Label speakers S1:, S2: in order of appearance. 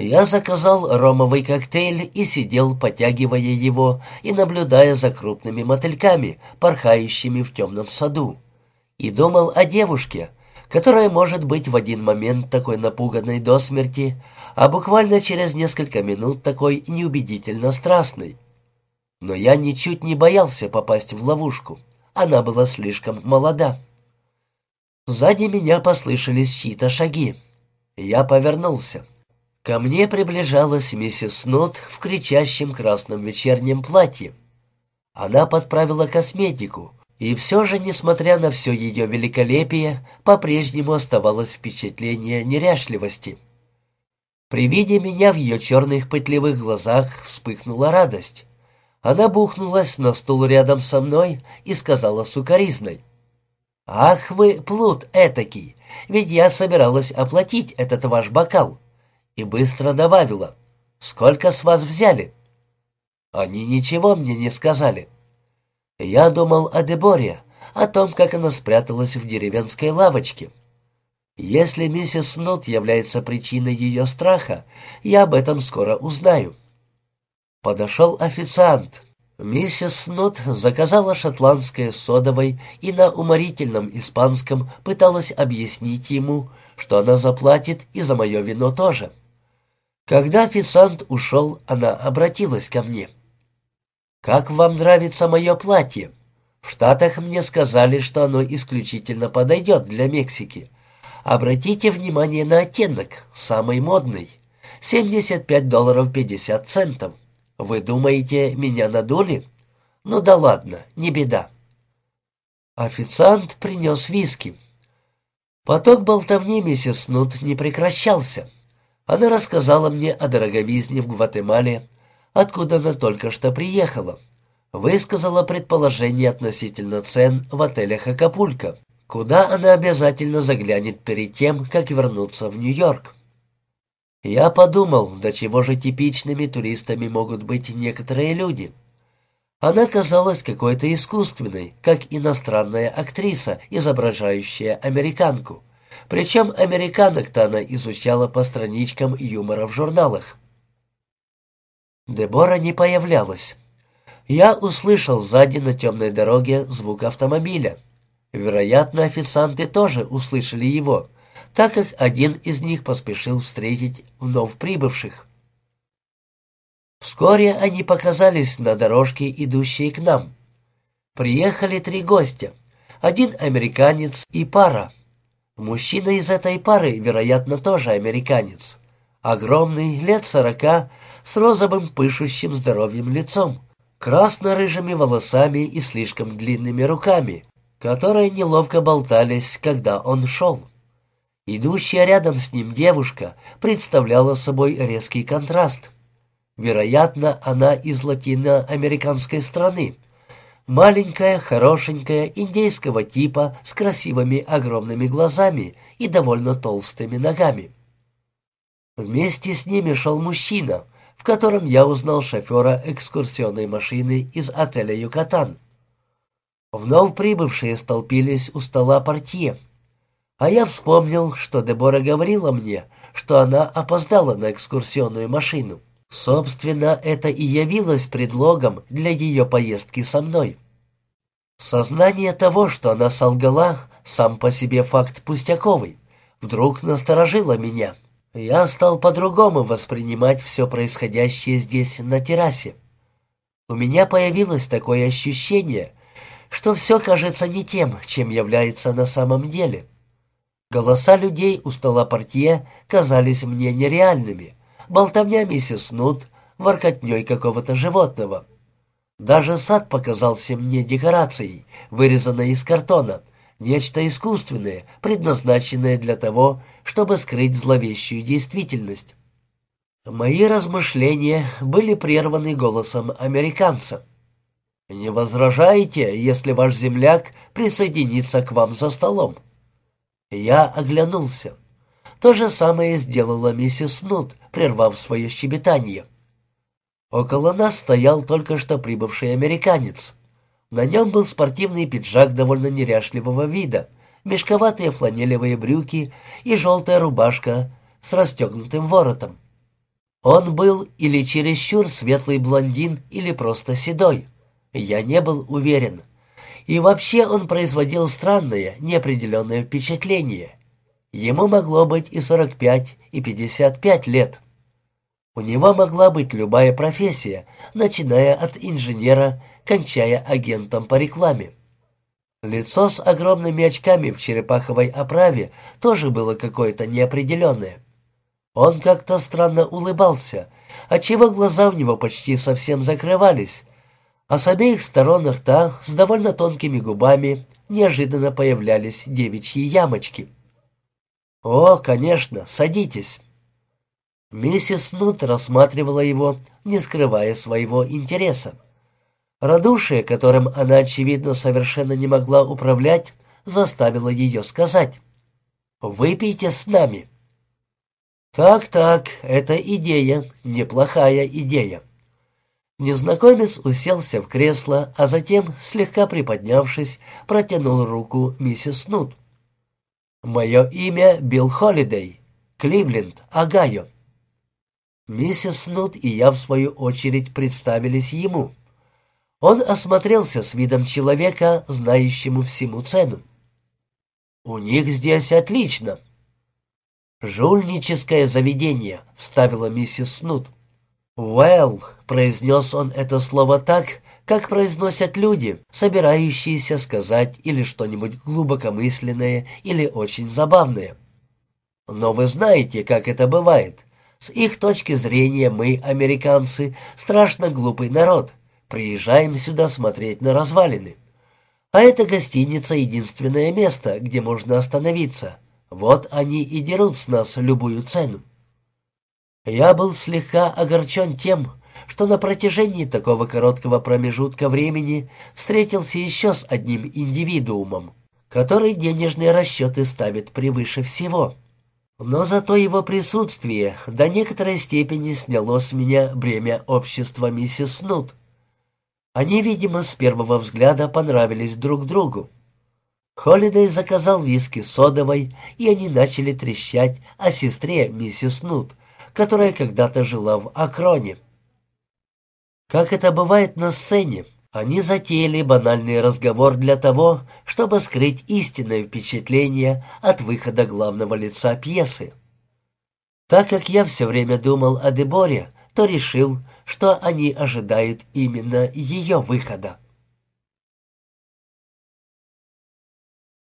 S1: Я заказал ромовый коктейль и сидел, потягивая его и наблюдая за крупными мотыльками, порхающими в темном саду. И думал о девушке, которая может быть в один момент такой напуганной до смерти, а буквально через несколько минут такой неубедительно страстной. Но я ничуть не боялся попасть в ловушку. Она была слишком молода. Сзади меня послышались чьи-то шаги. Я повернулся. Ко мне приближалась миссис Снот в кричащем красном вечернем платье. Она подправила косметику, и все же, несмотря на все ее великолепие, по-прежнему оставалось впечатление неряшливости. При виде меня в ее черных пытливых глазах вспыхнула радость. Она бухнулась на стул рядом со мной и сказала сукоризной. «Ах вы, плут этакий, ведь я собиралась оплатить этот ваш бокал» и быстро добавила. «Сколько с вас взяли?» Они ничего мне не сказали. Я думал о Деборе, о том, как она спряталась в деревенской лавочке. Если миссис Снут является причиной ее страха, я об этом скоро узнаю. Подошел официант. Миссис Снут заказала шотландское содовой и на уморительном испанском пыталась объяснить ему, что она заплатит и за мое вино тоже. Когда официант ушел, она обратилась ко мне. «Как вам нравится мое платье? В Штатах мне сказали, что оно исключительно подойдет для Мексики. Обратите внимание на оттенок, самый модный. 75 долларов 50 центов. Вы думаете, меня надули? Ну да ладно, не беда». Официант принес виски. Поток болтовни миссис Нут не прекращался. Она рассказала мне о дороговизне в Гватемале, откуда она только что приехала. Высказала предположение относительно цен в отелях Акапулько, куда она обязательно заглянет перед тем, как вернуться в Нью-Йорк. Я подумал, до чего же типичными туристами могут быть некоторые люди. Она казалась какой-то искусственной, как иностранная актриса, изображающая американку. Причем американок-то она изучала по страничкам юмора в журналах. Дебора не появлялась. Я услышал сзади на темной дороге звук автомобиля. Вероятно, официанты тоже услышали его, так как один из них поспешил встретить вновь прибывших. Вскоре они показались на дорожке, идущей к нам. Приехали три гостя, один американец и пара. Мужчина из этой пары, вероятно, тоже американец. Огромный, лет сорока, с розовым пышущим здоровьем лицом, красно-рыжими волосами и слишком длинными руками, которые неловко болтались, когда он шел. Идущая рядом с ним девушка представляла собой резкий контраст. Вероятно, она из латиноамериканской страны, Маленькая, хорошенькая, индейского типа, с красивыми огромными глазами и довольно толстыми ногами. Вместе с ними шел мужчина, в котором я узнал шофера экскурсионной машины из отеля «Юкатан». Вновь прибывшие столпились у стола портье. А я вспомнил, что Дебора говорила мне, что она опоздала на экскурсионную машину. Собственно, это и явилось предлогом для ее поездки со мной. Сознание того, что она солгала, сам по себе факт пустяковый, вдруг насторожило меня. Я стал по-другому воспринимать все происходящее здесь, на террасе. У меня появилось такое ощущение, что все кажется не тем, чем является на самом деле. Голоса людей у стола портье казались мне нереальными — болтовня миссис Нут, воркотней какого-то животного. Даже сад показался мне декорацией, вырезанной из картона, нечто искусственное, предназначенное для того, чтобы скрыть зловещую действительность. Мои размышления были прерваны голосом американца. «Не возражаете, если ваш земляк присоединится к вам за столом?» Я оглянулся. То же самое сделала миссис Нут, прервав свое щебетание. Около нас стоял только что прибывший американец. На нем был спортивный пиджак довольно неряшливого вида, мешковатые фланелевые брюки и желтая рубашка с расстегнутым воротом. Он был или чересчур светлый блондин, или просто седой. Я не был уверен. И вообще он производил странное, неопределенное впечатление. Ему могло быть и 45, и 55 лет. У него могла быть любая профессия, начиная от инженера, кончая агентом по рекламе. Лицо с огромными очками в черепаховой оправе тоже было какое-то неопределенное. Он как-то странно улыбался, отчего глаза у него почти совсем закрывались, а с обеих сторон рта с довольно тонкими губами неожиданно появлялись девичьи ямочки. «О, конечно, садитесь». Миссис Нут рассматривала его, не скрывая своего интереса. Радушие, которым она, очевидно, совершенно не могла управлять, заставило ее сказать «Выпейте с нами». «Так-так, это идея, неплохая идея». Незнакомец уселся в кресло, а затем, слегка приподнявшись, протянул руку миссис Нут. «Мое имя Билл Холидей, Кливленд, Огайо». Миссис Нут и я, в свою очередь, представились ему. Он осмотрелся с видом человека, знающему всему цену. «У них здесь отлично». «Жульническое заведение», — вставила миссис Снут. «Well», — произнес он это слово так, как произносят люди, собирающиеся сказать или что-нибудь глубокомысленное или очень забавное. «Но вы знаете, как это бывает. С их точки зрения мы, американцы, страшно глупый народ. Приезжаем сюда смотреть на развалины. А эта гостиница — единственное место, где можно остановиться. Вот они и дерут с нас любую цену. Я был слегка огорчен тем, что на протяжении такого короткого промежутка времени встретился еще с одним индивидуумом, который денежные расчеты ставит превыше всего. Но зато его присутствие до некоторой степени сняло с меня бремя общества миссис Нут. Они, видимо, с первого взгляда понравились друг другу. Холидей заказал виски содовой, и они начали трещать о сестре миссис Нут, которая когда-то жила в Акроне. Как это бывает на сцене, они затеяли банальный разговор для того, чтобы скрыть истинное впечатление от выхода главного лица пьесы. Так как я все время думал о Деборе, то решил, что они ожидают именно ее выхода.